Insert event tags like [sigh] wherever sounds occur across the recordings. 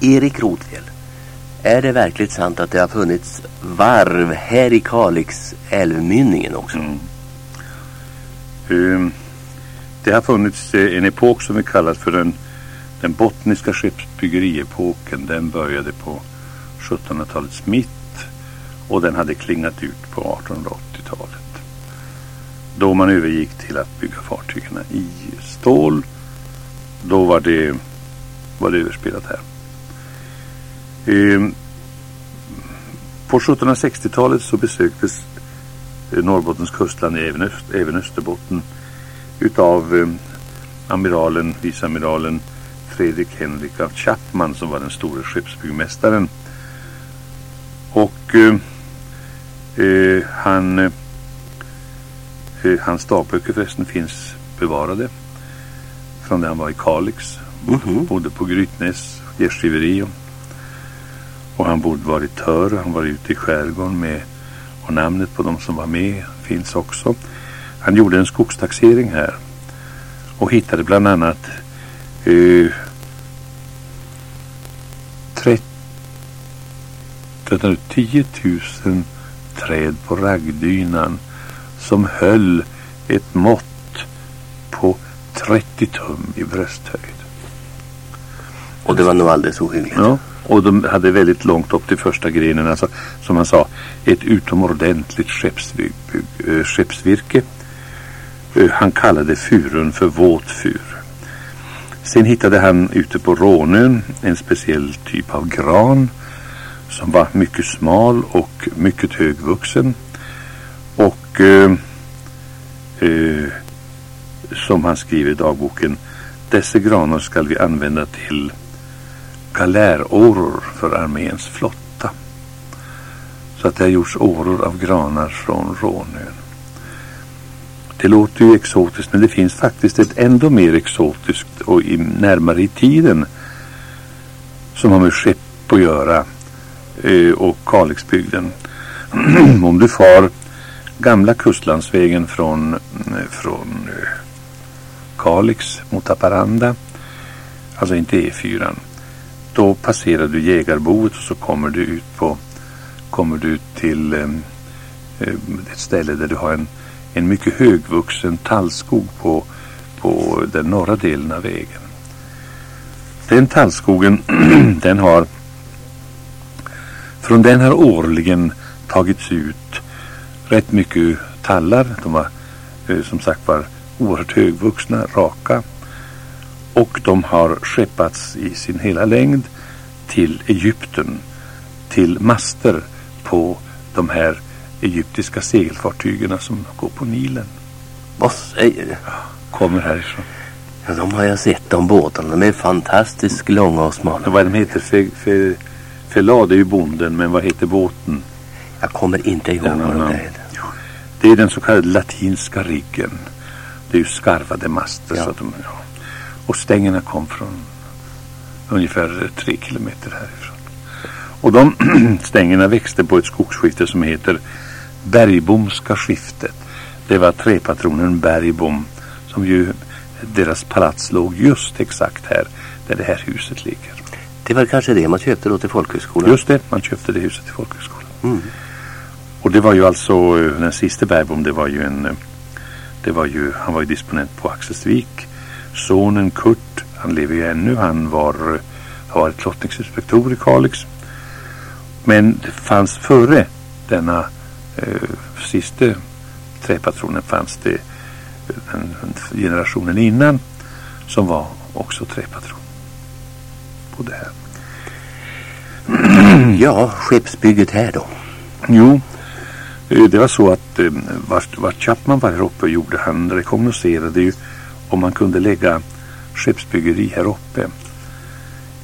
Erik Rotfjell, är det verkligt sant att det har funnits varv här i Kalix älvmynningen också? Mm. Um, det har funnits eh, en epok som vi kallar för den, den bottniska skeppsbyggeriepoken. Den började på 1700-talets mitt och den hade klingat ut på 1880-talet. Då man övergick till att bygga fartygen i stål. Då var det, var det överspelat här. Ehm, på 1760-talet så besöktes eh, Norrbottens kustland, även, Öst, även Österbotten, utav eh, amiralen, viceamiralen Fredrik Henrik af Chapman som var den store skeppsbyggmästaren. Och eh, eh han, eh, hans dagböcker förresten finns bevarade från när han var i Kalix. Mm -hmm. Bodde på Grytnäs gästgiveri och han borde varit tör. Han var ute i skärgården med och namnet på de som var med finns också. Han gjorde en skogstaxering här och hittade bland annat eh, 30, 10 000 träd på raggdynan som höll ett mått på 30 tum i brösthöjd. Och det var nog alldeles ohyggligt. Ja. Och de hade väldigt långt upp till första grenen. Alltså, som han sa, ett utomordentligt eh, skeppsvirke. Eh, han kallade furun för våtfur. Sen hittade han ute på Rånön en speciell typ av gran som var mycket smal och mycket högvuxen. Och eh, eh, som han skriver i dagboken, dessa granar ska vi använda till galäråror för arméns flotta. Så att det har gjorts åror av granar från Rånön. Det låter ju exotiskt men det finns faktiskt ett ändå mer exotiskt och i, närmare i tiden som har med skepp att göra eh, och Kalixbygden. [clears throat] Om du far gamla kustlandsvägen från, eh, från eh, Kalix mot Haparanda, alltså inte E4, då passerar du jägarboet och så kommer du ut på kommer du till eh, ett ställe där du har en, en mycket högvuxen tallskog på, på den norra delen av vägen. Den tallskogen [clears throat] den har från den har årligen tagits ut rätt mycket tallar. De var eh, som sagt var oerhört högvuxna, raka och de har skeppats i sin hela längd till Egypten till master på de här egyptiska segelfartygen som går på Nilen. Vad säger du? Kommer härifrån. Ja, de har jag sett, de båtarna. De är fantastiskt långa och smala. Vad de heter? Fe, fe, felad är ju bonden, men vad heter båten? Jag kommer inte ihåg vad de heter. Det är den så kallade latinska riggen. Det är ju skarvade master. Ja. Så de, ja. Och stängerna kom från ungefär tre kilometer härifrån. Och de [clears throat] stängerna växte på ett skogsskifte som heter Bergbomska skiftet. Det var träpatronen Bergbom som ju deras palats låg just exakt här där det här huset ligger. Det var kanske det man köpte då till folkhögskolan? Just det, man köpte det huset till folkhögskolan. Mm. Och det var ju alltså eh, den sista Bergbom, det var ju en eh, det var ju, han var ju disponent på Axelsvik Sonen Kurt, han lever ju ännu, han var, har varit klottningsinspektor i Kalix. Men det fanns före denna eh, sista träpatronen fanns det den, den generationen innan som var också träpatron på det här. [clears throat] Ja, skeppsbygget här då? Jo, eh, det var så att eh, vart, vart Chapman var här uppe och gjorde, han rekognoserade ju om man kunde lägga skeppsbyggeri här uppe.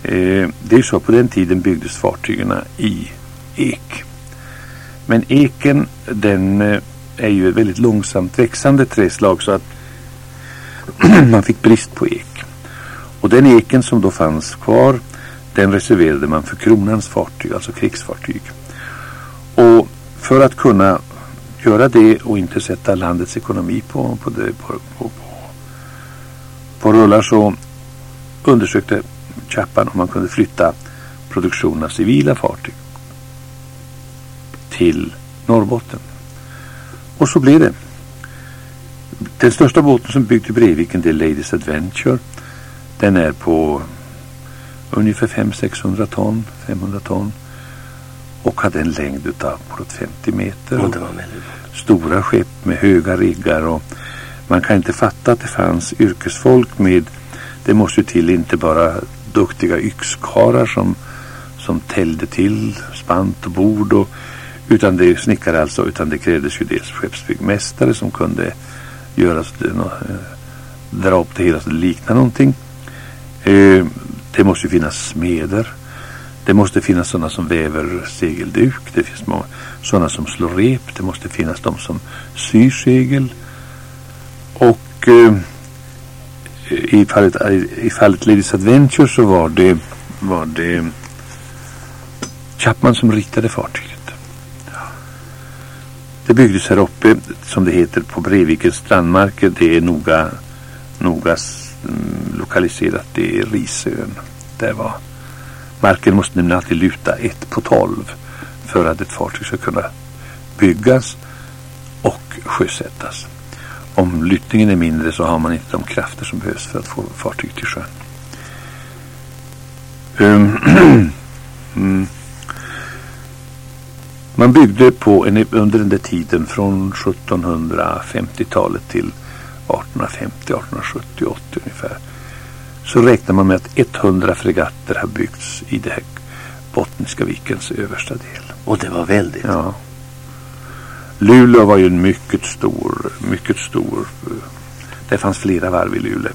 Eh, det är så att på den tiden byggdes fartygen i ek. Men eken den eh, är ju ett väldigt långsamt växande träslag så att [clears throat] man fick brist på ek. Och den eken som då fanns kvar den reserverade man för kronans fartyg, alltså krigsfartyg. Och för att kunna göra det och inte sätta landets ekonomi på, på, det, på, på, på rullar så undersökte Chapman om man kunde flytta produktion av civila fartyg till Norrbotten. Och så blev det. Den största båten som byggd i Breviken det är Ladies Adventure. Den är på ungefär 500-600 ton, 500 ton och hade en längd utav bortåt 50 meter. Och det var väldigt Stora skepp med höga riggar och man kan inte fatta att det fanns yrkesfolk med det måste ju till inte bara duktiga yxkarlar som, som tällde till spant och bord och utan det snickare alltså utan det krävdes ju dels skeppsbyggmästare som kunde göra så det, eh, dra upp det hela så det liknar någonting. Eh, det måste ju finnas smeder. Det måste finnas sådana som väver segelduk. Det finns sådana som slår rep. Det måste finnas de som syr segel. Och eh, i, fallet, i fallet Ladies Adventure så var det, var det Chapman som ritade fartyget. Det byggdes här uppe, som det heter, på Brevikens strandmarker. Det är noga, noga mm, lokaliserat. Det är Risön. Där var marken måste nämligen alltid luta ett på tolv för att ett fartyg ska kunna byggas och sjösättas. Om lyttningen är mindre så har man inte de krafter som behövs för att få fartyg till sjön. Ehm, [clears throat] mm. Man byggde på en, under den där tiden från 1750-talet till 1850, 1870, 80 ungefär. Så räknar man med att 100 fregatter har byggts i det här Bottniska vikens översta del. Och det var väldigt. Ja. Luleå var ju en mycket stor, mycket stor. Eh, det fanns flera varv i Luleå.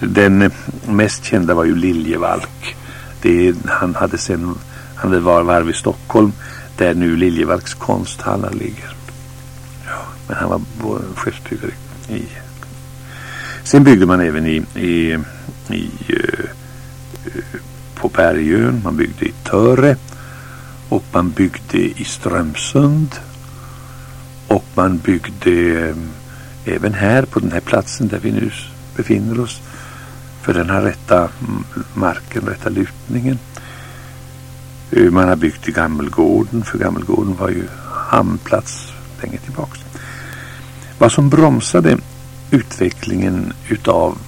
Den eh, mest kända var ju Liljevalch. Det, han hade sen, han hade var varv i Stockholm där nu Liljevalchs konsthallar ligger. Ja, men han var chefsbyggare skeppsbyggare i. Sen byggde man även i, i, i eh, på Bergön, man byggde i Töre och man byggde i Strömsund och man byggde eh, även här på den här platsen där vi nu befinner oss för den här rätta mm, marken, rätta lutningen. Eh, man har byggt i Gammelgården för Gammelgården var ju hamnplats länge tillbaks. Vad som bromsade utvecklingen utav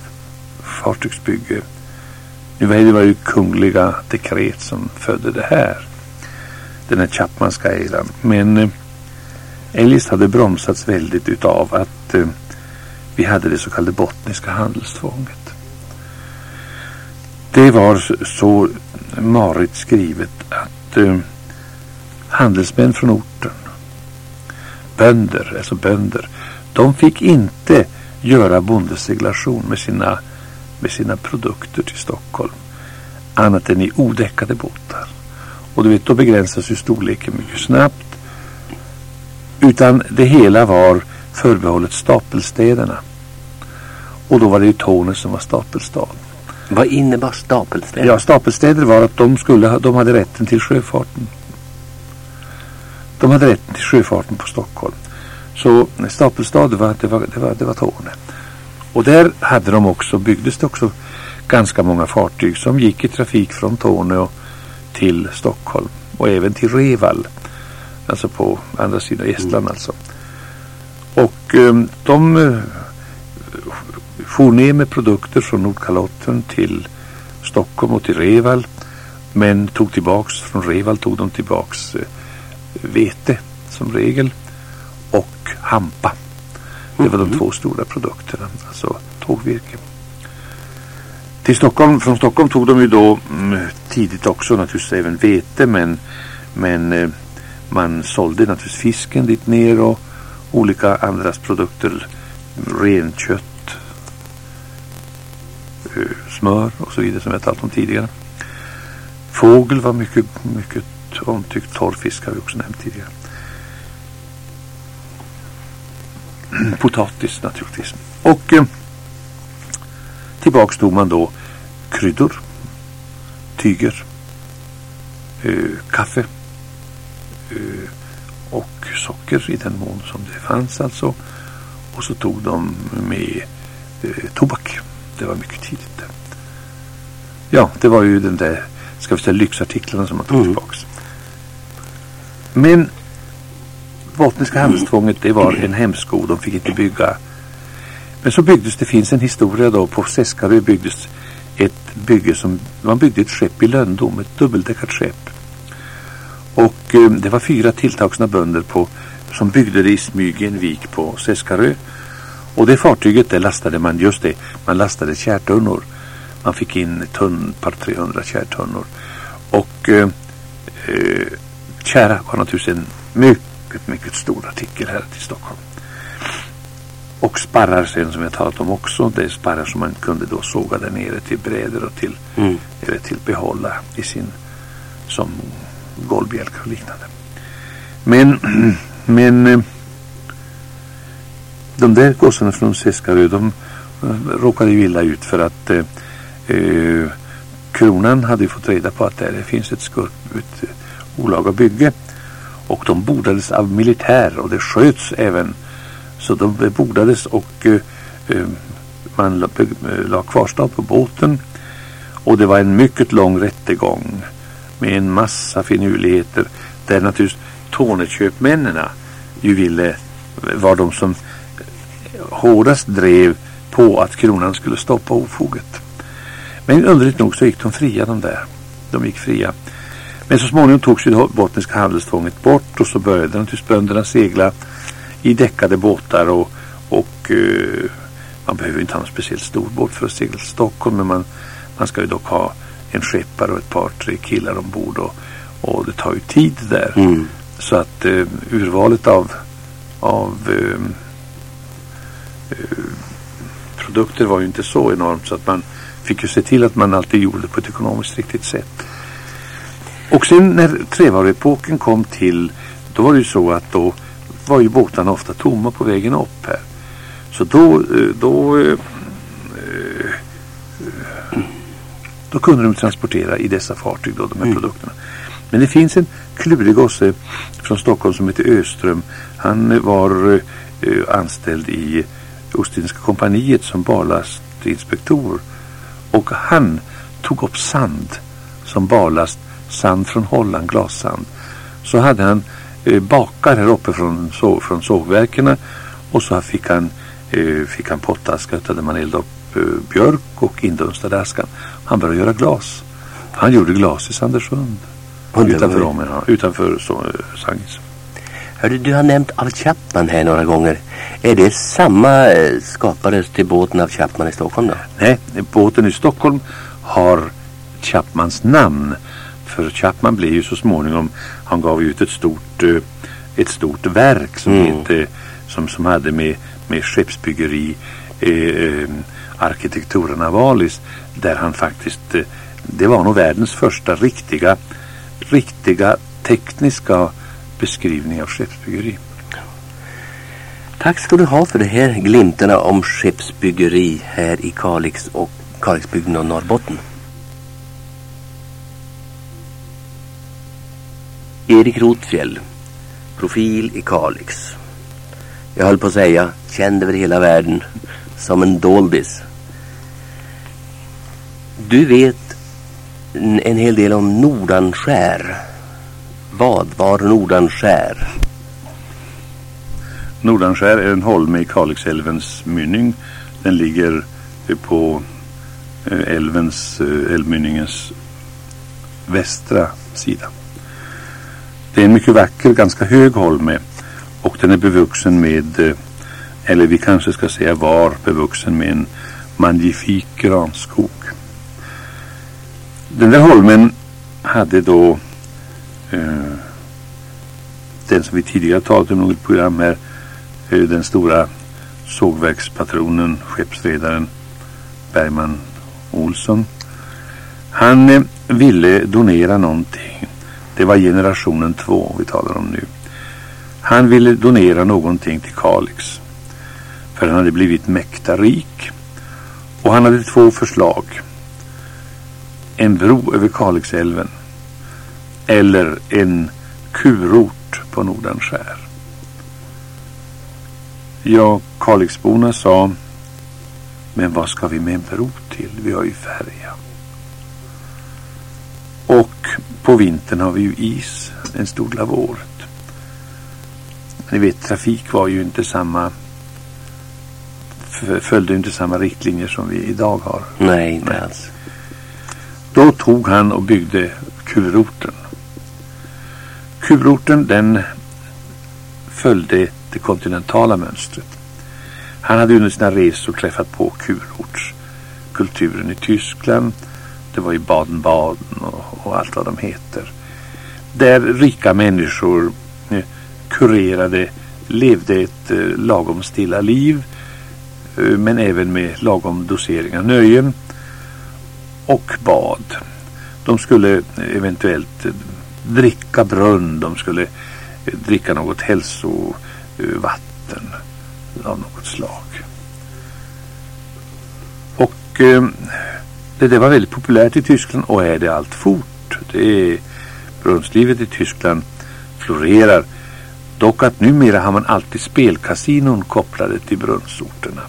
fartygsbygge nu var det var ju kungliga dekret som födde det här. Den här Chapmanska eran. Men eh, eljest hade bromsats väldigt utav att eh, vi hade det så kallade bottniska handelstvånget. Det var så, så marigt skrivet att eh, handelsmän från orten, bönder, alltså bönder, de fick inte göra bondeseglation med sina, med sina produkter till Stockholm annat än i odäckade båtar. Och du vet, då begränsas ju storleken mycket snabbt. Utan det hela var förbehållet stapelstäderna. Och då var det ju Tornö som var stapelstad. Vad innebar stapelstäder? Ja, stapelstäder var att de, skulle, de hade rätten till sjöfarten. De hade rätten till sjöfarten på Stockholm. Så stapelstad det var, det var, det var, det var Torne. Och där hade de också, byggdes det också ganska många fartyg som gick i trafik från Torneå till Stockholm och även till Reval. Alltså på andra sidan Estland alltså. Och eh, de eh, for ner med produkter från Nordkalotten till Stockholm och till Reval. Men tog tillbaks, från Reval tog de tillbaks eh, vete som regel och hampa. Det var de två stora produkterna, alltså tågvirke. Till Stockholm, från Stockholm tog de ju då mm, tidigt också naturligtvis även vete men, men eh, man sålde naturligtvis fisken dit ner och olika andras produkter, renkött, eh, smör och så vidare som jag talat om tidigare. Fågel var mycket, mycket omtyckt. Torrfisk har vi också nämnt tidigare. [clears throat] Potatis naturligtvis. Och eh, tillbaks tog man då kryddor, tyger, eh, kaffe och socker i den mån som det fanns alltså. Och så tog de med eh, tobak. Det var mycket tidigt. Ja, det var ju den där ska vi säga lyxartiklarna som man tog mm. tillbaks. Men Bottniska handelstvånget det var en hämsko. De fick inte bygga. Men så byggdes, det finns en historia då, på Seskarö byggdes ett bygge som, man byggde ett skepp i Löndom, ett dubbeldäckat skepp. Och eh, det var fyra tilltagna bönder på, som byggde det i smyg i en vik på Seskarö. Och det fartyget där lastade man, just det, man lastade kärtunnor. Man fick in ett par 300 kärtunnor. Och eh, eh, kära var naturligtvis en mycket, mycket stor artikel här till Stockholm. Och sparrar sen som jag talat om också. Det är sparrar som man kunde då såga där nere till brädor och till, mm. eller till behålla i sin som golvbjälkar och liknande. Men, [clears throat] men eh, de där gossarna från Seskarö de eh, råkade ju illa ut för att eh, eh kronan hade fått reda på att där finns ett, skurk, ett olaga bygge och de bordades av militär och det sköts även. Så de bordades och eh, man la, la kvarstad på båten. Och det var en mycket lång rättegång med en massa finurligheter där naturligtvis Torneköpmännen ju ville var de som hårdast drev på att kronan skulle stoppa ofoget. Men underligt nog så gick de fria de där. De gick fria. Men så småningom togs ju det bottniska handelstvånget bort och så började naturligtvis bönderna segla i däckade båtar och, och uh, man behöver inte ha någon speciellt stor båt för att segla till Stockholm men man, man ska ju dock ha en skeppare och ett par tre killar ombord och, och det tar ju tid där. Mm. Så att uh, urvalet av, av uh, produkter var ju inte så enormt så att man fick ju se till att man alltid gjorde det på ett ekonomiskt riktigt sätt. Och sen när trävaruepoken kom till då var det ju så att då var ju båtarna ofta tomma på vägen upp här. Så då, eh, då, eh, då kunde de transportera i dessa fartyg då, de här mm. produkterna. Men det finns en klurig gosse från Stockholm som heter Öström. Han var eh, anställd i Ostindiska kompaniet som barlastinspektor. Och han tog upp sand som barlast, sand från Holland, glassand. Så hade han eh, bakar här uppe från, så, från sågverken och så fick han, eh, fick han pottaskar där man eldade upp björk och indunstade askan. Han började göra glas. Han gjorde glas i Sandersund. Utanför, Romer, ja, utanför så, eh, Sangis. Hörde, du har nämnt av Chapman här några gånger. Är det samma eh, skapades till båten av Chapman i Stockholm då? Nej, båten i Stockholm har Chapmans namn. För Chapman blev ju så småningom, han gav ut ett stort, eh, ett stort verk som, mm. hette, som, som hade med, med skeppsbyggeri, eh, eh arkitekturen där han faktiskt, eh, det var nog världens första riktiga, riktiga tekniska beskrivning av skeppsbyggeri. Tack ska du ha för de här glimtarna om skeppsbyggeri här i Kalix och Kalixbygden och Norrbotten. Erik Rotfjäll. profil i Kalix. Jag höll på att säga, känd över hela världen, som en doldis. Du vet en hel del om Nordanskär. Vad var Nordanskär? Nordanskär är en holme i Kalixälvens mynning. Den ligger eh, på eh, älvens, eh, älvmynningens västra sida. Det är en mycket vacker, ganska hög holme och den är bevuxen med, eller vi kanske ska säga var bevuxen med en magnifik granskog. Den där holmen hade då eh, den som vi tidigare talat om i något program här, eh, den stora sågverkspatronen, skeppsredaren Bergman Olsson. Han eh, ville donera någonting. Det var generationen två vi talar om nu. Han ville donera någonting till Kalix. För han hade blivit mäkta rik. Och han hade två förslag. En bro över Kalixälven eller en kurort på Nordanskär. Ja, Kalixborna sa men vad ska vi med en bro till? Vi har ju färja. Och på vintern har vi ju is en stor del av året. Ni vet, trafik var ju inte samma följde inte samma riktlinjer som vi idag har. Nej, inte alls. Då tog han och byggde kurorten. Kurorten den följde det kontinentala mönstret. Han hade under sina resor träffat på kurortskulturen i Tyskland. Det var i Baden-Baden och, och, allt vad de heter. Där rika människor eh, kurerade, levde ett eh, lagom stilla liv Eh, men även med lagom dosering av nöjen och bad. De skulle eh, eventuellt eh, dricka brunn, de skulle dricka något hälsovatten av något slag. Och det där var väldigt populärt i Tyskland och är det allt fort. Det är, brunnslivet i Tyskland florerar. Dock att numera har man alltid spelkasinon kopplade till brunnsorterna.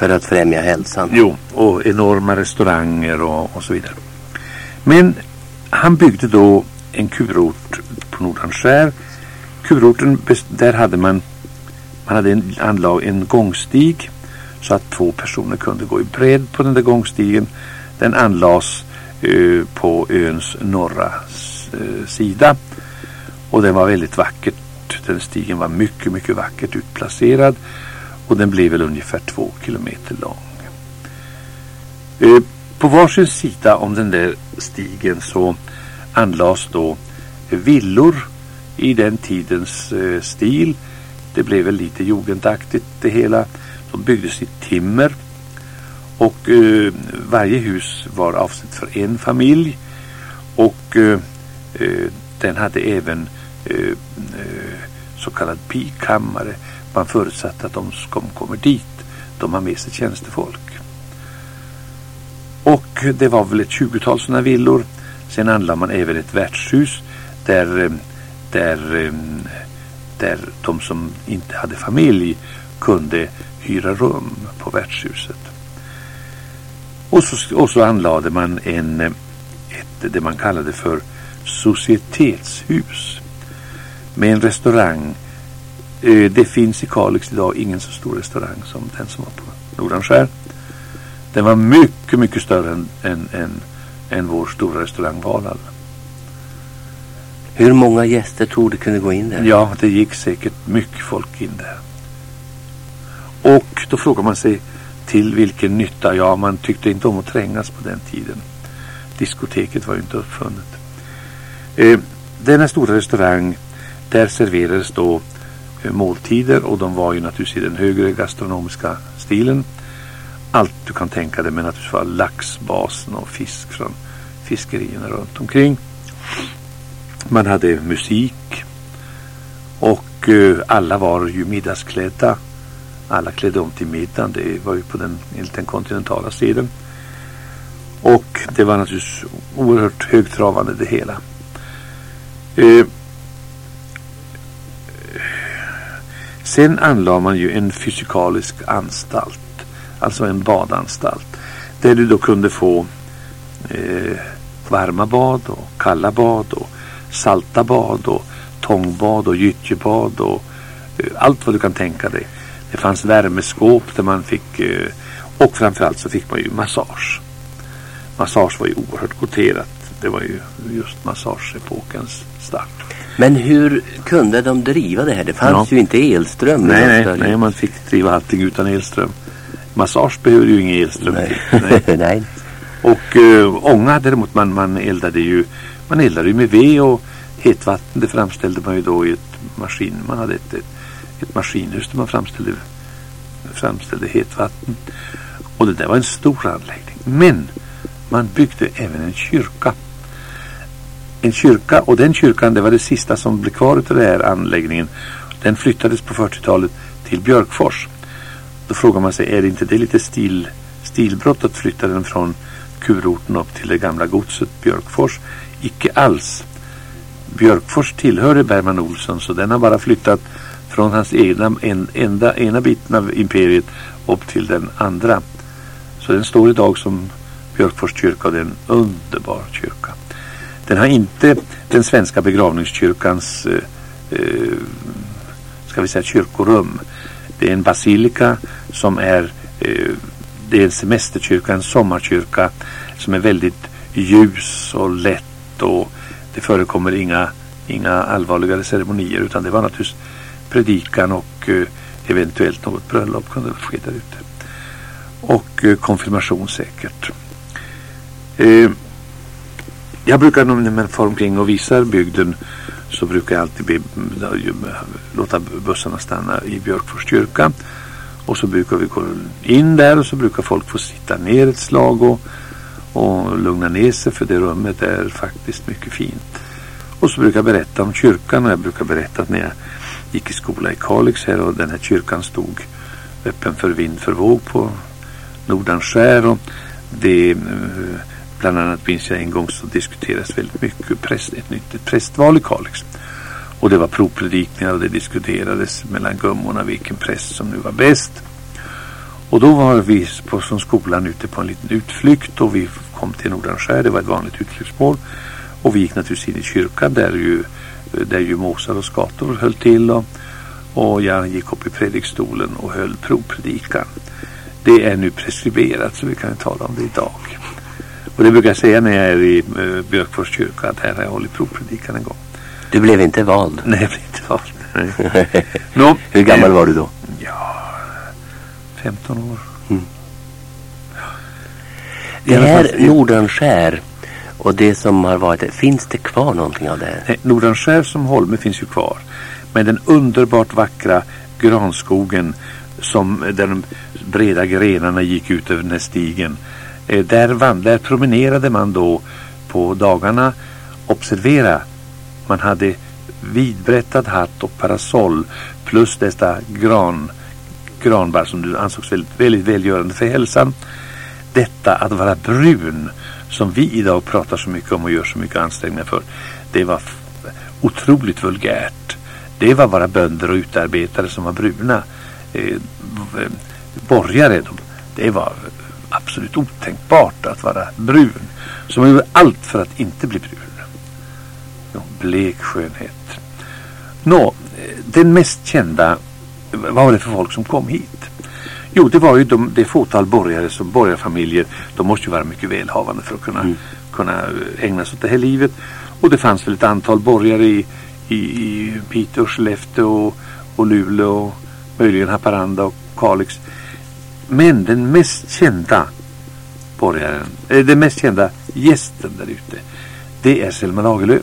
För att främja hälsan? Jo, och enorma restauranger och, och så vidare. Men han byggde då en kurort på Nordanskär. Kurorten, där hade man, man hade en, anlag en gångstig så att två personer kunde gå i bredd på den där gångstigen. Den anlades eh, på öns norra eh, sida och den var väldigt vackert. Den stigen var mycket, mycket vackert utplacerad och den blev väl ungefär två kilometer lång. Eh, på varsin sida om den där stigen så anlades då villor i den tidens eh, stil. Det blev väl lite jugendaktigt det hela. De byggdes i timmer och eh, varje hus var avsett för en familj och eh, eh den hade även eh, eh så kallad pikammare. Man förutsatte att de som kommer dit de har med sig tjänstefolk. Och det var väl ett tjugotal sådana villor. Sen anlade man även ett värdshus där, eh, där, eh, där de som inte hade familj kunde hyra rum på värdshuset. Och så, och så anlade man en, eh, ett, det man kallade för societetshus med en restaurang. Det finns i Kalix idag ingen så stor restaurang som den som var på Nordanskär. Den var mycket, mycket större än, än, än, än vår stora restaurang Valhall. Hur många gäster tror du kunde gå in där? Ja, det gick säkert mycket folk in där. Och då frågar man sig till vilken nytta? Ja, man tyckte inte om att trängas på den tiden. Diskoteket var ju inte uppfunnet. Eh, denna stora restaurang, där serverades då eh, måltider och de var ju naturligtvis i den högre gastronomiska stilen allt du kan tänka dig men naturligtvis var laxbasen och fisk från fiskerierna runt omkring. Man hade musik och eh, alla var ju middagsklädda. Alla klädde om till middagen. Det var ju på den, enligt den kontinentala sidan. Och det var naturligtvis oerhört högtravande det hela. Eh, sen anlade man ju en fysikalisk anstalt alltså en badanstalt. Där du då kunde få eh, varma bad och kalla bad och salta bad och tångbad och gyttjebad och eh, allt vad du kan tänka dig. Det fanns värmeskåp där man fick eh, och framförallt så fick man ju massage. Massage var ju oerhört kvoterat. Det var ju just massageepokens start. Men hur kunde de driva det här? Det fanns ja. ju inte elström. Nej, nej, nej, man fick driva allting utan elström. Massage behöver ju ingen elström Nej. Nej. [laughs] Nej. Och uh, ånga däremot, man, man eldade ju man eldade ju med ved och hetvatten det framställde man ju då i ett maskin. Man hade ett, ett, ett maskinhus där man framställde, framställde hetvatten. Och det där var en stor anläggning. Men man byggde även en kyrka. En kyrka och den kyrkan det var det sista som blev kvar av den här anläggningen. Den flyttades på 40-talet till Björkfors. Då frågar man sig, är det inte det lite stil, stilbrott att flytta den från kurorten upp till det gamla godset Björkfors? Icke alls. Björkfors tillhörde Bergman Olsson så den har bara flyttat från hans egna en, enda, ena biten av imperiet upp till den andra. Så den står idag som Björkfors kyrka och det är en underbar kyrka. Den har inte den svenska begravningskyrkans eh, eh, ska vi säga kyrkorum. Det är en basilika som är eh, det är en semesterkyrka, en sommarkyrka som är väldigt ljus och lätt och det förekommer inga, inga allvarligare ceremonier utan det var naturligtvis predikan och eh, eventuellt något bröllop kunde ske där ute. Och eh, konfirmation säkert. Eh, jag brukar när man far omkring och visar bygden så brukar jag alltid be, låta bussarna stanna i Björkfors kyrka. Och så brukar vi gå in där och så brukar folk få sitta ner ett slag och, och lugna ner sig för det rummet är faktiskt mycket fint. Och så brukar jag berätta om kyrkan och jag brukar berätta att när jag gick i skola i Kalix här och den här kyrkan stod öppen för vind för våg på Nordanskär och det eh, bland annat minns jag en gång så diskuterades väldigt mycket präst, ett nytt ett prästval i Kalix. Och det var provpredikningar och det diskuterades mellan gummorna vilken präst som nu var bäst. Och då var vi på, som skolan ute på en liten utflykt och vi kom till Nordanskär, det var ett vanligt utflyktsmål. Och vi gick naturligtvis in i kyrkan där ju, där ju måsar och skator höll till. Och, och jag gick upp i predikstolen och höll provpredikan. Det är nu preskriberat så vi kan tala om det idag. Och det brukar jag säga när jag är i uh, Björkfors kyrka att här har jag hållit provpredikan en gång. Du blev inte vald? [laughs] Nej, jag blev inte vald. [laughs] no, Hur gammal var du då? Ja, 15 år. Mm. Det här Nordanskär och det som har varit, finns det kvar någonting av det här? Nej, Nordanskär som Holme finns ju kvar. Men den underbart vackra granskogen som där de breda grenarna gick ut över den här stigen. Eh, där, där promenerade man då på dagarna. Observera, man hade vidbrättad hatt och parasoll plus dessa gran, granbar som ansågs väldigt, väldigt välgörande för hälsan. Detta att vara brun som vi idag pratar så mycket om och gör så mycket ansträngningar för. Det var otroligt vulgärt. Det var bara bönder och utarbetare som var bruna. Eh, eh borgare, de, det var absolut otänkbart att vara brun. Så man gjorde allt för att inte bli brun. No, blek skönhet. Nå, den mest kända, vad var det för folk som kom hit? Jo, det var ju de, det fåtal borgare som borgarfamiljer, de måste ju vara mycket välhavande för att kunna, mm. kunna ägna sig åt det här livet. Och det fanns väl ett antal borgare i, i, i Piteå, Skellefteå och, och Luleå och möjligen Haparanda och Kalix. Men den mest kända borgaren, eh, den mest kända gästen där ute, det är Selma Lagerlöf.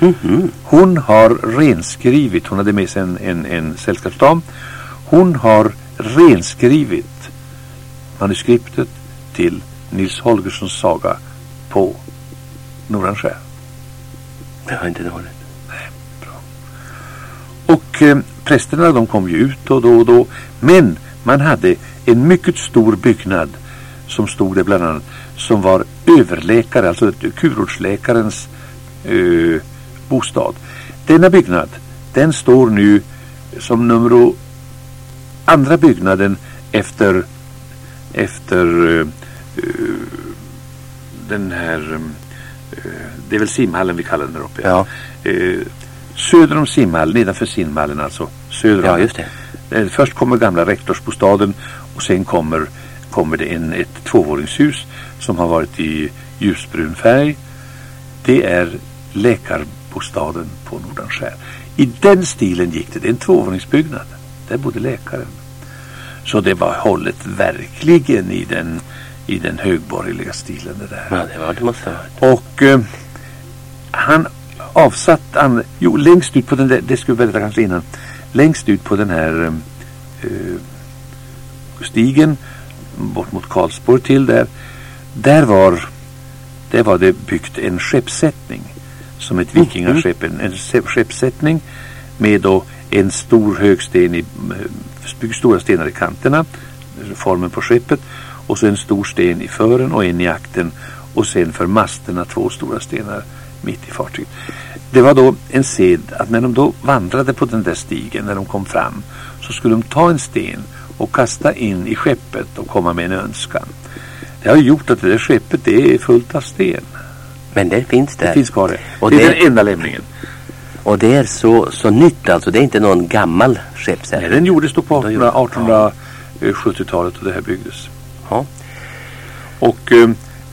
Mm -hmm. Hon har renskrivit, hon hade med sig en, en, en sällskapsdam. Hon har renskrivit manuskriptet till Nils Holgerssons saga på Nordanskär. Det har inte dåligt. Nej, bra. Och eh, prästerna de kom ju ut och då och då. Men man hade en mycket stor byggnad som stod där bland annat som var överläkare, alltså kurortsläkarens eh, bostad. Denna byggnad, den står nu som nummer andra byggnaden efter, efter uh, den här, uh, det är väl simhallen vi kallar den där uppe. Ja. Uh, söder om simhallen, nedanför simhallen alltså. Söder ja, just det. Först kommer gamla rektorsbostaden och sen kommer, kommer det en, ett tvåvåningshus som har varit i ljusbrun färg. Det är läkarbostaden på Nordanskär. I den stilen gick det. Det är en tvåvåningsbyggnad. Där bodde läkaren. Så det var hållet verkligen i den, i den högborgerliga stilen det där. Ja, det var det måste Och eh, han avsatt, an, jo längst ut på den där, det skulle jag berätta kanske innan. Längst ut på den här eh, stigen bort mot Karlsborg till där. Där var, där var det byggt en skeppssättning som ett vikingaskepp, en, en skeppssättning med då en stor hög sten i, stora stenar i kanterna, formen på skeppet och så en stor sten i fören och en i akten och sen för masterna två stora stenar mitt i fartyget. Det var då en sed att när de då vandrade på den där stigen, när de kom fram, så skulle de ta en sten och kasta in i skeppet och komma med en önskan. Det har gjort att det där skeppet det är fullt av sten. Men det finns där. Det finns kvar det. Och det är det- den enda lämningen. Och det är så, så nytt alltså. Det är inte någon gammal Nej, skeppsärm. den gjordes då på Då gjorde- 1870-talet och det här byggdes. Ja. Och eh,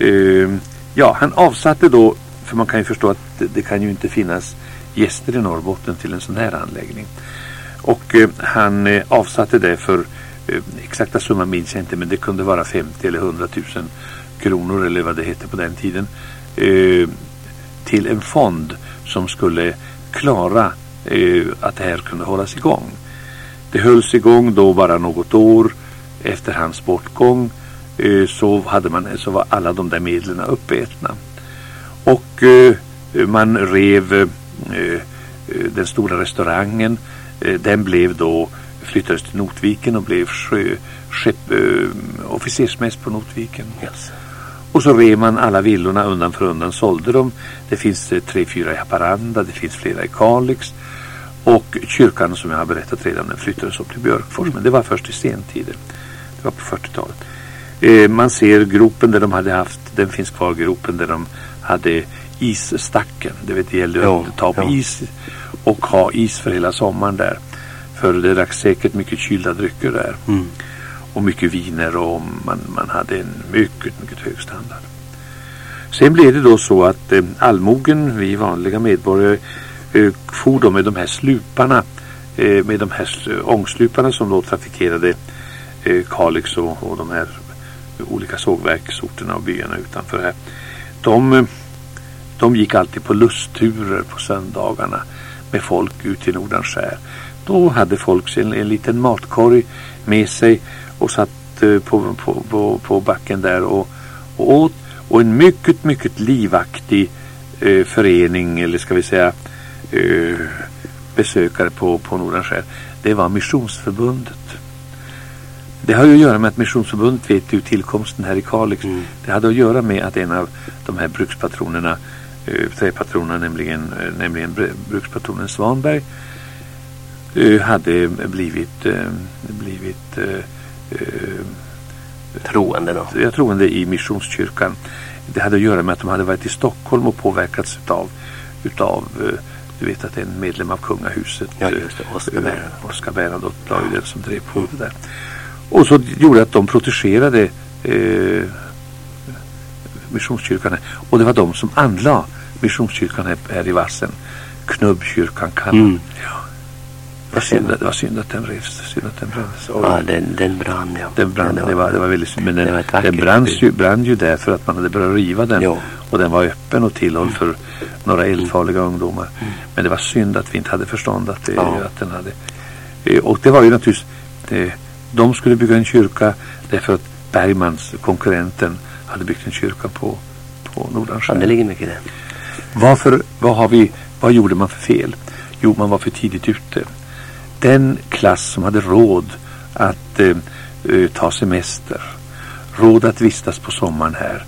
eh, ja, han avsatte då, för man kan ju förstå att det, det kan ju inte finnas gäster i Norrbotten till en sån här anläggning. Och eh, han eh, avsatte det för, eh, Eh, exakta summan minns jag inte, men det kunde vara 50 eller 100 000 kronor eller vad det hette på den tiden. Eh, till en fond som skulle klara eh, att det här kunde hållas igång. Det hölls igång då bara något år efter hans bortgång så, hade man, så var alla de där medlen uppätna. Och man rev den stora restaurangen. Den blev då, flyttades till Notviken och blev sjö, skepp, eh, officersmäss på Notviken. Yes. Och så rev man alla villorna undan för undan, sålde dem. Det finns eh, tre, fyra i Haparanda, det finns flera i Kalix. Och kyrkan som jag har berättat redan, den flyttades upp till Björkfors. Men det var först i sentider. Det var på 40-talet. Eh, man ser gropen där de hade haft, den finns kvar, gropen där de hade isstacken. Det, vet, det gällde Jo, att ta upp jo. is och ha is för hela sommaren där. För det drack säkert mycket kylda drycker där Mm. och mycket viner och man, man hade en mycket, mycket hög standard. Sen blev det då så att eh, allmogen, vi vanliga medborgare, eh, for då med de här sluparna, eh, med de här sl- ångsluparna som då trafikerade eh, Kalix och, och de här olika sågverksorterna och byarna utanför här. De, de gick alltid på lustturer på söndagarna med folk ut i Nordanskär. Då hade folk en, en liten matkorg med sig och satt eh, på, på, på, på backen där och, och åt. Och en mycket, mycket livaktig eh, förening, eller ska vi säga eh, besökare på, på Nordanskär, det var Missionsförbundet. Det har ju att göra med att Missionsförbundet vet ju tillkomsten här i Kalix. Mm. Det hade att göra med att en av de här brukspatronerna, eh, träpatronerna, nämligen, eh, nämligen br- brukspatronen Svanberg, hade blivit, eh, blivit eh, eh, Troende då. jag troende i Missionskyrkan. Det hade att göra med att de hade varit i Stockholm och påverkats utav, utav eh, du vet att en medlem av kungahuset, Ja, eh, Bernadotte. Var ju den som drev på det där. Och så gjorde att de protegerade eh, Missionskyrkan. Och det var de som anlade Missionskyrkan här, här i Vassen. Knubbkyrkan kallad. Mm. Ja. Var synd, det var synd att den revs. Synd att den brändes. Oj. Ja, den, den brann ja. Den brann, det var, det var väldigt synd. Men den, den brann, bygg. ju, brann ju där för att man hade börjat riva den. Jo. Och den var öppen och tillhåll för några eldfarliga ungdomar. Men det var synd att vi inte hade förstånd att, det, Mm. Ja. att den hade... eh, Och det var ju naturligtvis... Det, de skulle bygga en kyrka därför att Bergmans, konkurrenten, hade byggt en kyrka på, på Ja, Nordanskär. det ligger mycket i det. Varför, vad, har vi, vad gjorde man för fel? Jo, man var för tidigt ute. Den klass som hade råd att eh, eh, ta semester, råd att vistas på sommaren här,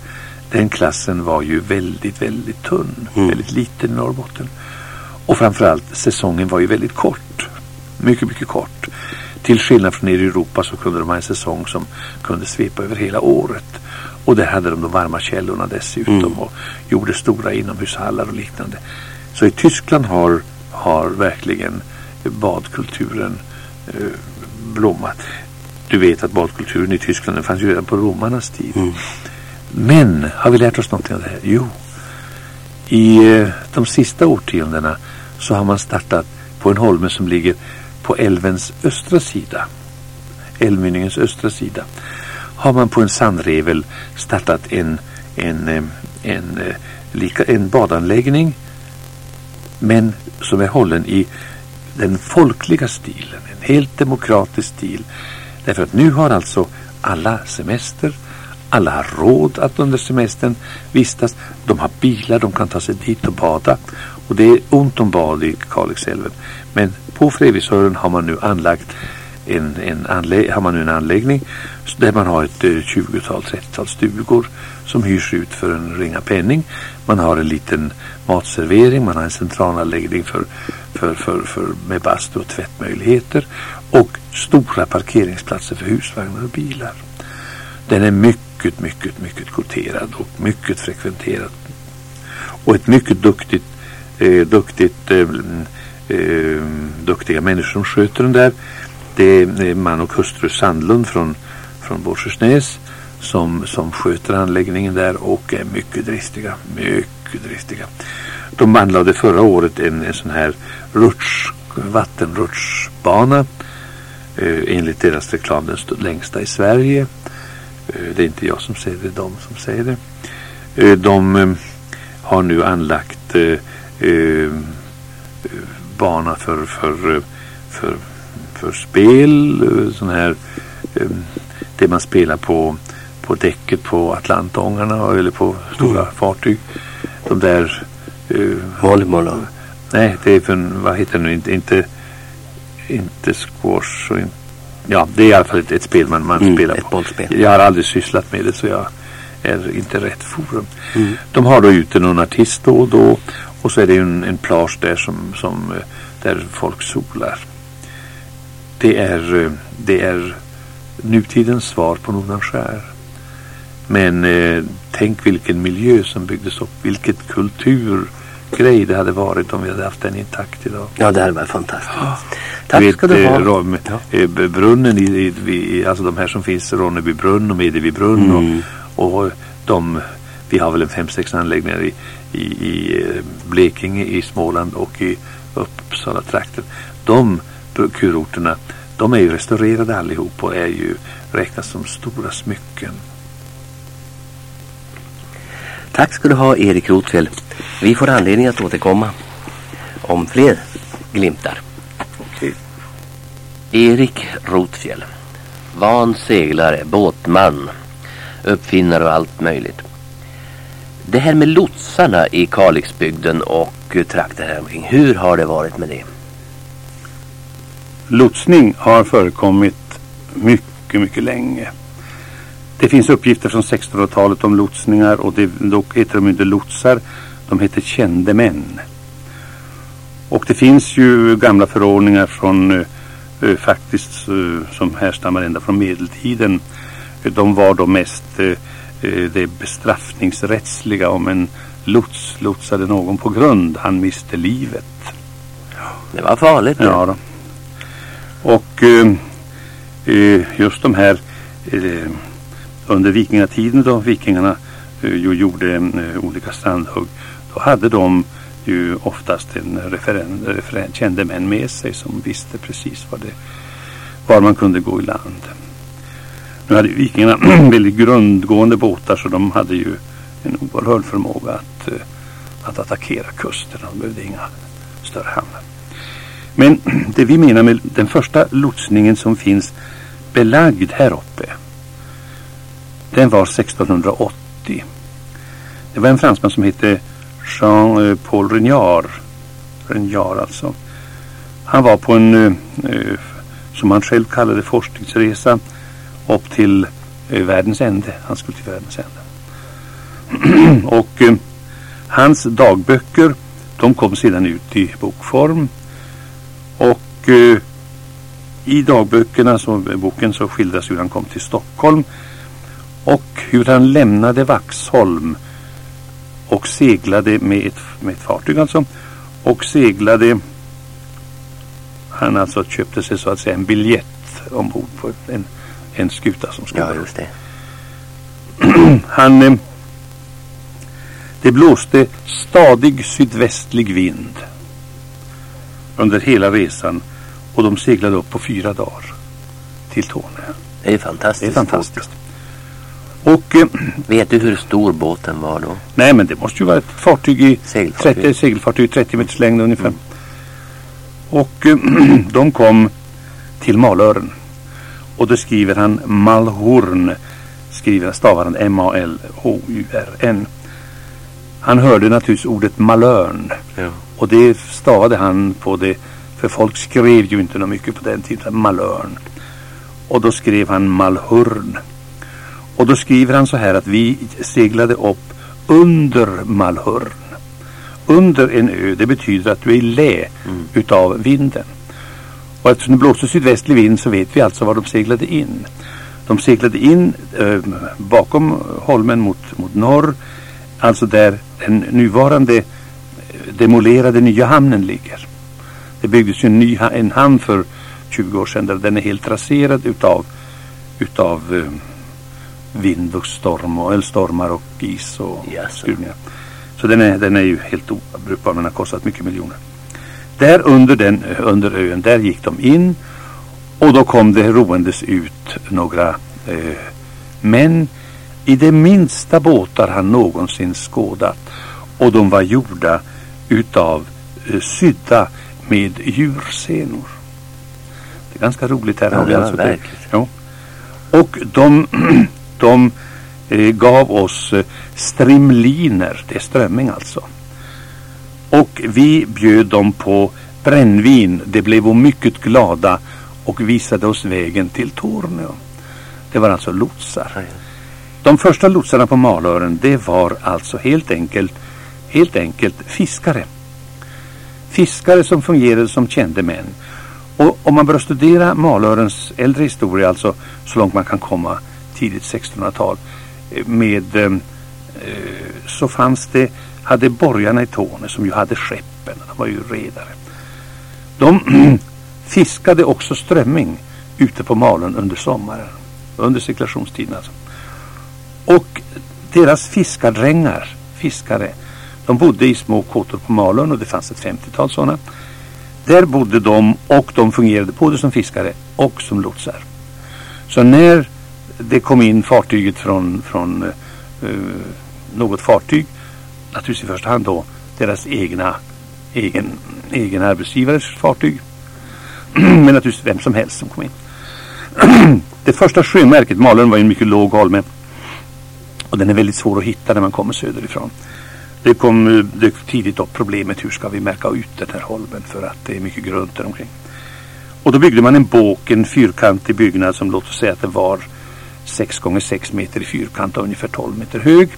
den klassen var ju väldigt, väldigt tunn, Mm. väldigt liten i Norrbotten. Och framförallt, säsongen var ju väldigt kort. Mycket, mycket kort. Till skillnad från nere i Europa så kunde de ha en säsong som kunde svepa över hela året. Och där hade de de varma källorna dessutom Mm. och gjorde stora inomhushallar och liknande. Så i Tyskland har, har verkligen badkulturen eh, blommat. Du vet att badkulturen i Tyskland den fanns ju redan på romarnas tid. Mm. Men har vi lärt oss någonting av det här? Jo. I eh, de sista årtiondena så har man startat på en holme som ligger på älvens östra sida. Älvmynningens östra sida. Har man på en sandrevel startat en, en, eh, en, eh, lika, en badanläggning men som är hållen i den folkliga stilen, en helt demokratisk stil. Därför att nu har alltså alla semester, alla har råd att under semestern vistas. De har bilar, de kan ta sig dit och bada. Och det är ont om bad i Kalixälven. Men på Frevisören har man nu anlagt en, en, anlä- har man nu en anläggning där man har ett eh, 20-tal, 30-tal stugor som hyrs ut för en ringa penning. Man har en liten matservering, man har en centralanläggning för, för, för, för, med bastu och tvättmöjligheter och stora parkeringsplatser för husvagnar och bilar. Den är mycket, mycket, mycket kvoterad och mycket frekventerad. och ett mycket duktigt, eh, duktigt eh, eh, duktiga människor som sköter den där. Det är man och hustru Sandlund från, från Båtskärsnäs som, som sköter anläggningen där och är mycket dristiga. Mycket dristiga. De anlade förra året en, en sån här rutsch, vattenrutschbana eh, enligt deras reklam den längsta i Sverige. Eh, det är inte jag som säger det, det är de som säger det. Eh, de eh, har nu anlagt eh, eh, bana för, för, eh, för, för spel, eh, sån här eh, det man spelar på, på däcket på Atlantångarna eller på stora mm. fartyg. De där... Uh, Volleyboll? Nej, det är för, vad heter det nu, inte, inte, inte squash och inte Ja, det är i alla fall ett, ett spel man, man mm, spelar ett bollspel. Jag har aldrig sysslat med det så jag är inte rätt forum. Mm. De har då ute någon artist då och då och så är det en, en plage där som, som eh, där folk solar. Det är, eh, det är nutidens svar på Nordanskär. Men eh, tänk vilken miljö som byggdes upp, vilket kulturgrej det hade varit om vi hade haft den intakt idag. Ja, det hade varit fantastiskt. Ja. Tack vet, ska du ha. Rom, ja. Eh, brunnen, i, i, alltså de här som finns, Ronneby brunn och Medevi brunn mm. och, och de, vi har väl en fem, sex anläggningar i, i, i eh, Blekinge, i Småland och i Uppsala trakten. De kurorterna, de är ju restaurerade allihop och är ju räknas som stora smycken. Tack ska du ha Erik Rotfjell. Vi får anledning att återkomma om fler glimtar. Okay. Erik Rotfjell. Van seglare, båtman, uppfinnare och allt möjligt. Det här med lotsarna i Kalixbygden och trakten här omkring. Hur har det varit med det? Lotsning har förekommit mycket, mycket länge. Det finns uppgifter från 1600-talet om lotsningar och det, då heter de inte lotsar, de heter kände män. Och det finns ju gamla förordningar från eh, faktiskt eh, som härstammar ända från medeltiden. De var då mest eh, det bestraffningsrättsliga om en lots lotsade någon på grund. Han miste livet. Det var farligt. Ja, då. Och just de här under vikingatiden då vikingarna eh, ju gjorde eh, olika strandhugg då hade de ju oftast en referen, referen, kände män med sig som visste precis var, det, var man kunde gå i land. Nu hade vikingarna [clears throat] väldigt grundgående båtar så de hade ju en oerhörd förmåga att, eh, att attackera kusten. De behövde inga större hamnar. Men [clears throat] det vi menar med den första lotsningen som finns belagd här uppe den var 1680. Det var en fransman som hette Jean-Paul Rignard. Regnard. Regnard alltså. Han var på en, eh, som han själv kallade forskningsresa upp till eh, världens ände. Han skulle till världens ände. [clears throat] och eh, hans dagböcker de kom sedan ut i bokform. Och i dagböckerna, så, boken, så skildras hur han kom till Stockholm och hur han lämnade Vaxholm och seglade med ett, med ett fartyg alltså och seglade han alltså köpte sig så att säga en biljett ombord på en, en skuta som skulle Ja, just det. [clears throat] han eh, det blåste stadig sydvästlig vind under hela resan och de seglade upp på fyra dagar till Torne. Det är fantastiskt. Det är fantastiskt. Och, eh, Vet du hur stor båten var då? Nej men det måste ju vara ett fartyg i segelfartyg, 30, segelfartyg 30 meters längd ungefär. Mm. Och eh, [clears throat] de kom till Malören. Och då skriver han Malhorn. Skriver, stavar han M-A-L-H-U-R-N. Han hörde naturligtvis ordet Malörn. Ja. Och det stavade han på det. För folk skrev ju inte något mycket på den tiden. Malörn. Och då skrev han Malhurn. Och då skriver han så här att vi seglade upp under Malhörn. Under en ö, det betyder att du är i lä mm. utav vinden. Och eftersom det blåste sydvästlig vind så vet vi alltså var de seglade in. De seglade in eh, bakom holmen mot, mot norr, alltså där den nuvarande demolerade nya hamnen ligger. Det byggdes ju en ny en hamn för 20 år sedan där den är helt raserad utav, utav eh, vind och storm och stormar och is och Yes. skurningar. Så den är, den är ju helt obrukbar men har kostat mycket miljoner. Där under, den, under ön, där gick de in och då kom det roendes ut några eh, män i de minsta båtar han någonsin skådat. Och de var gjorda utav eh, sydda med djursenor. Det är ganska roligt här. Ja, har vi alltså. Ja. Och de, [clears throat] de eh, gav oss eh, strimliner, det är strömming alltså. Och vi bjöd dem på brännvin. De blev mycket glada och visade oss vägen till Torneå. Det var alltså lotsar. De första lotsarna på Malören det var alltså helt enkelt, helt enkelt fiskare. Fiskare som fungerade som kände män. Och om man börjar studera Malörens äldre historia, alltså så långt man kan komma tidigt 1600-tal, eh, med eh, eh, så fanns det, hade borgarna i Torne som ju hade skeppen, de var ju redare. De [clears throat] fiskade också strömming ute på Malön under sommaren, under cirkulationstiden alltså. Och deras fiskardrängar, fiskare, de bodde i små kåtor på Malön och det fanns ett 50-tal sådana. Där bodde de och de fungerade både som fiskare och som lotsar. Så när det kom in fartyget från, från eh, något fartyg, naturligtvis i första hand då deras egna egen, egen arbetsgivares fartyg, [clears throat] men naturligtvis vem som helst som kom in. [clears throat] det första sjömärket, Malön var ju en mycket låg holme och den är väldigt svår att hitta när man kommer söderifrån. Det kom eh, det tidigt upp problemet hur ska vi märka ut den här holmen för att det är mycket grunt där omkring. Och då byggde man en båk, en fyrkantig byggnad som låt oss säga att det var 6 gånger 6 meter i fyrkant och ungefär 12 meter hög.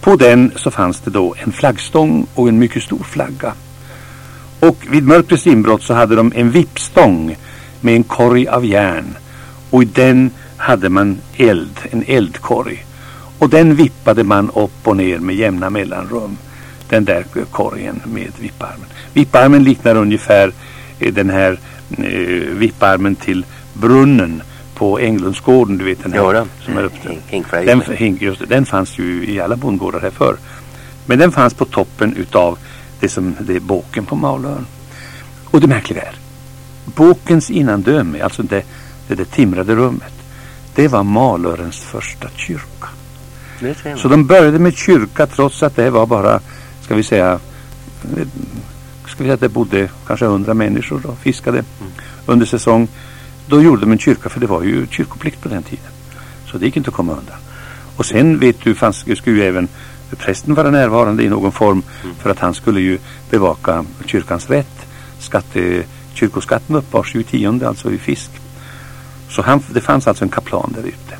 På den så fanns det då en flaggstång och en mycket stor flagga. Och vid mörkrets inbrott så hade de en vippstång med en korg av järn och i den hade man eld, en eldkorg. Och den vippade man upp och ner med jämna mellanrum. Den där korgen med vipparmen. Vipparmen liknar ungefär eh, den här eh, vipparmen till brunnen på Änglundsgården. Du vet den här Ja, som är uppe. Hink-. Den, hink, just, det, den fanns ju i alla bondgårdar här förr. Men den fanns på toppen utav det som det är båken på Malön. Och det märkliga är, båkens innandöme, alltså det, det, det timrade rummet, det var Malörens första kyrka. Så de började med kyrka trots att det var bara, ska vi säga, eh, ska vi säga att det bodde kanske hundra människor och fiskade under säsong. Då gjorde de en kyrka för det var ju kyrkoplikt på den tiden. Så det gick inte att komma undan. Och sen vet du, fanns, skulle ju även prästen vara närvarande i någon form för att han skulle ju bevaka kyrkans rätt. Skatte, kyrkoskatten uppbars ju i tionde, alltså i fisk. Så han, det fanns alltså en kaplan där ute.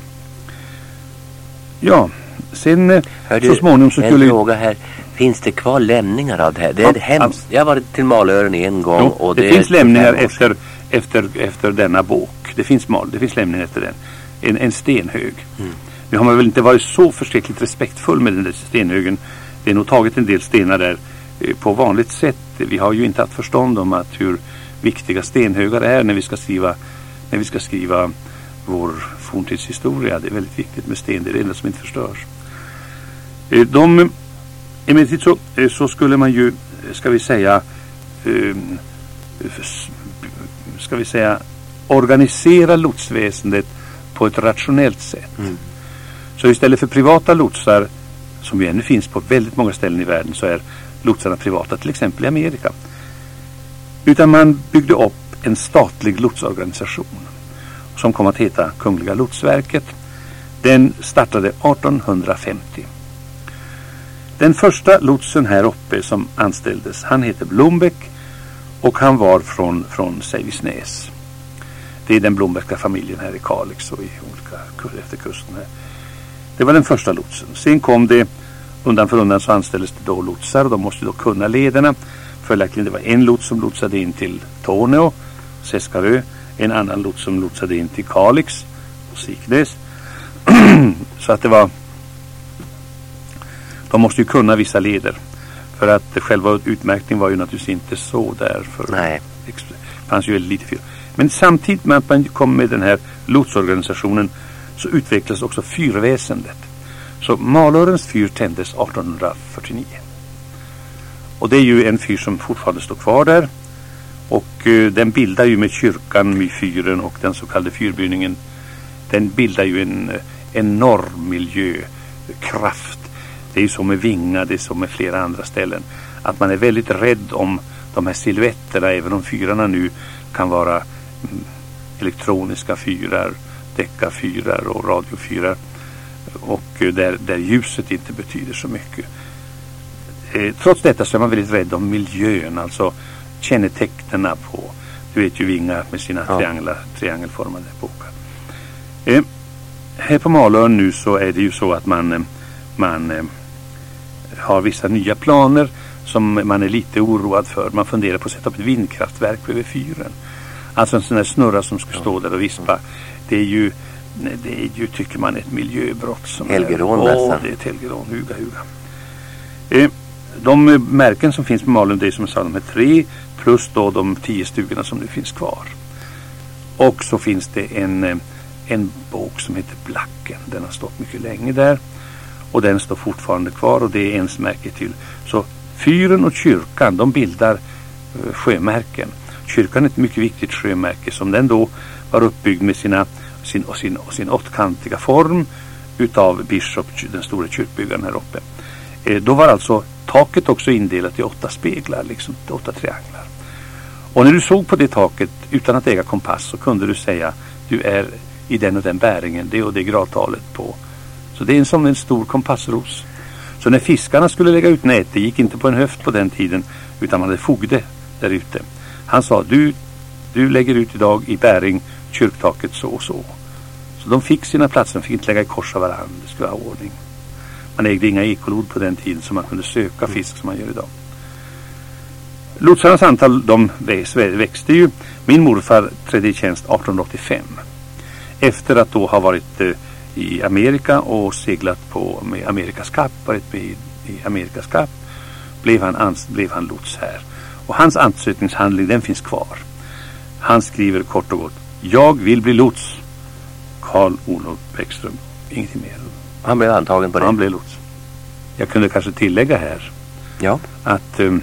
Ja, sen eh, Hör så småningom så en skulle ju... fråga här. Finns det kvar lämningar av det här? Det är Ja, hemskt. Jag har varit till Malören en gång. Jo, och det, det, finns lämningar 25 år sedan. efter, efter, efter denna bok. Det finns mal, det finns lämningar efter den. En, en stenhög. Mm. Nu har man väl inte varit så förskräckligt respektfull med den där stenhögen. Det är nog tagit en del stenar där eh, på vanligt sätt. Vi har ju inte haft förstånd om att hur viktiga stenhögar är när vi ska skriva, när vi ska skriva vår forntidshistoria. Det är väldigt viktigt med sten. Det är det enda som inte förstörs. Eh, De, emellertid så, eh, så skulle man ju, ska vi säga, ska vi säga, organisera lotsväsendet på ett rationellt sätt. Mm. Så istället för privata lotsar, som ju ännu finns på väldigt många ställen i världen, så är lotsarna privata, till exempel i Amerika. Utan man byggde upp en statlig lotsorganisation som kom att heta Kungliga lotsverket. Den startade 1850. Den första lotsen här uppe som anställdes, han heter Blombeck och han var från, från Sävisnäs. Det är den Blombergska familjen här i Kalix och i olika efter kusten här. Det var den första lotsen. Sen kom det undan för undan så anställdes det då lotsar och de måste då kunna lederna. Följaktligen det var en lots som lotsade in till Torneå, Seskarö, en annan lots som lotsade in till Kalix och Siknäs. [clears throat] så att det var De måste ju kunna vissa leder. För att själva utmärkningen var ju naturligtvis inte så där. För Nej. Det fanns ju lite fyr. Men samtidigt med att man kom med den här lotsorganisationen så utvecklades också fyrväsendet. Så Malörens fyr tändes 1849. Och det är ju en fyr som fortfarande står kvar där. Och eh, den bildar ju med kyrkan vid fyren och den så kallade fyrbyggningen. Den bildar ju en eh, enorm miljökraft. Det är ju så med Vinga, det är så med flera andra ställen. Att man är väldigt rädd om de här silhuetterna även om fyrarna nu kan vara mm, elektroniska fyrar, deckarfyrar och radiofyrar. Och eh, där, där ljuset inte betyder så mycket. Eh, trots detta så är man väldigt rädd om miljön, alltså kännetecknen på, du vet ju Vinga med sina ja. trianglar, triangelformade bågar. Eh, här på Malön nu så är det ju så att man, eh, man har vissa nya planer som man är lite oroad för. Man funderar på att sätta upp ett vindkraftverk över fyren. Alltså en sån där snurra som ska stå där och vispa. Det är ju, det är ju tycker man, ett miljöbrott. Som Helgerån är, Åh, det är ett helgerån. Huga, huga. Eh, de märken som finns på Malung, det är som jag sa, de här tre plus då de tio stugorna som nu finns kvar. Och så finns det en, eh, en bok som heter Blacken. Den har stått mycket länge där och den står fortfarande kvar och det är ens märke till. Så fyren och kyrkan, de bildar eh, sjömärken. Kyrkan är ett mycket viktigt sjömärke som den då var uppbyggd med sina, sin, och sin, och sin åttkantiga form utav Bishop, den stora kyrkbyggaren här uppe. Eh, då var alltså taket också indelat i åtta speglar, liksom åtta trianglar. Och när du såg på det taket utan att äga kompass så kunde du säga du är i den och den bäringen, det och det gradtalet på. Så det är som en stor kompassros. Så när fiskarna skulle lägga ut nät, det gick inte på en höft på den tiden, utan man hade fogde där ute. Han sa du, du lägger ut idag i bäring kyrktaket så och så. Så de fick sina platser, de fick inte lägga i kors av varandra, det skulle vara ordning. Man ägde inga ekolod på den tiden så man kunde söka fisk som man gör idag. Lotsarnas antal de växte ju. Min morfar trädde i tjänst 1885. Efter att då ha varit eh, i Amerika och seglat på med Amerikas Cup, varit med i, i Amerikas Cup, blev han, ans, blev han lots här. Och hans ansökningshandling den finns kvar. Han skriver kort och gott Jag vill bli lots. Karl Olof Bäckström. Ingenting mer. Han blev antagen på det? Han blev lots. Jag kunde kanske tillägga här ja. att um,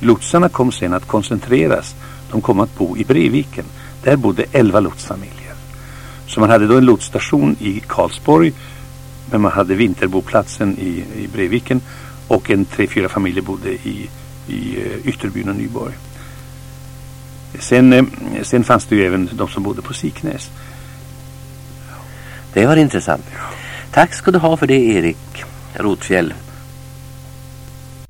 lotsarna kom sen att koncentreras. De kom att bo i Breviken. Där bodde elva lotsfamiljer. Så man hade då en lotsstation i Karlsborg men man hade vinterboplatsen i, i Breviken och en tre, fyra familjer bodde i, i uh, Ytterbyn och Nyborg. Sen, uh, sen fanns det ju även de som bodde på Siknäs. Det var intressant. Tack ska du ha för det Erik Rotfjell.